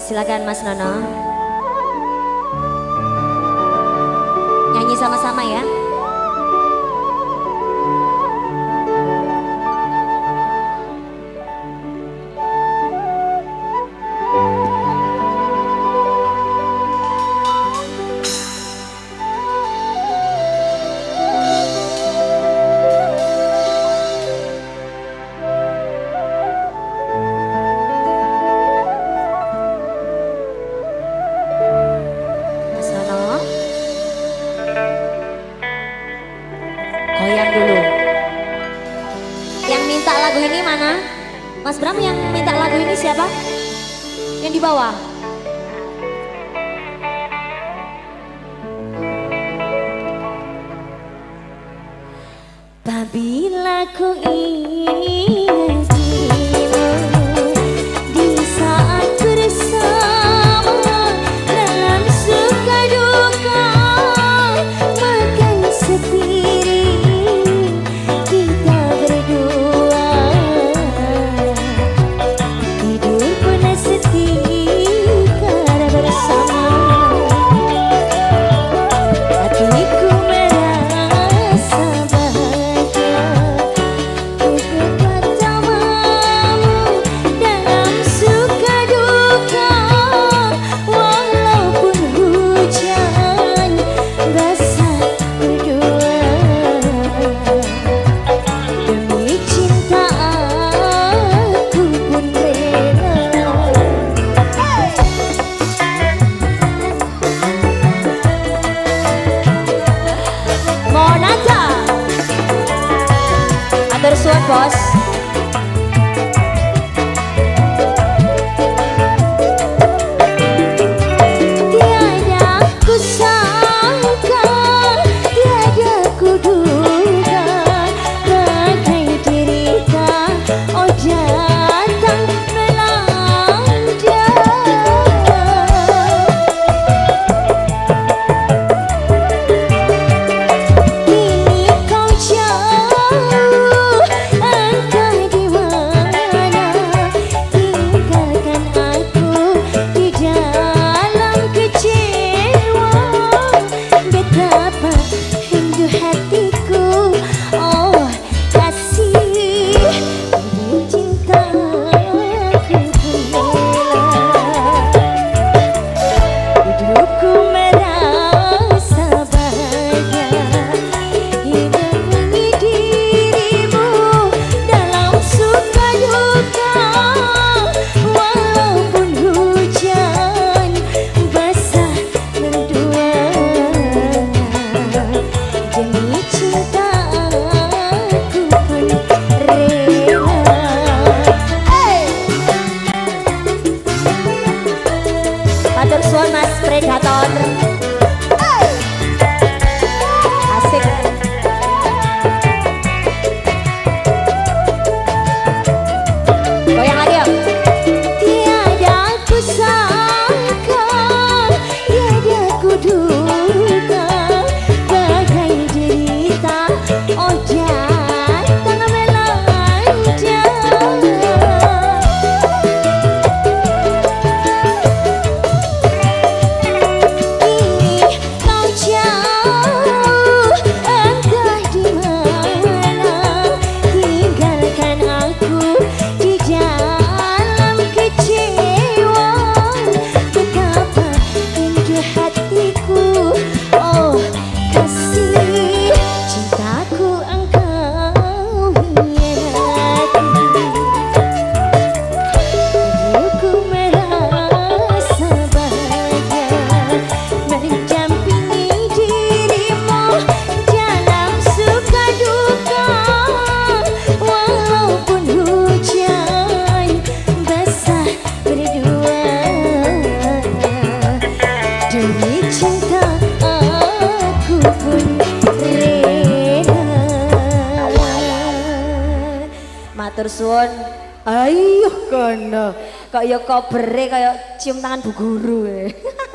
Silakan Mas Nono. Nyanyi sama-sama ya. lagu ini mana? Mas Bram yang minta lagu ini siapa? Yang di bawah? Bila ku ingin Boss. Matur suwun. Ayo kono. Kok ya kobere kau ya cium tangan Bu Guru. Eh.